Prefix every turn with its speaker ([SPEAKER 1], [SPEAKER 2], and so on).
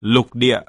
[SPEAKER 1] lục địa.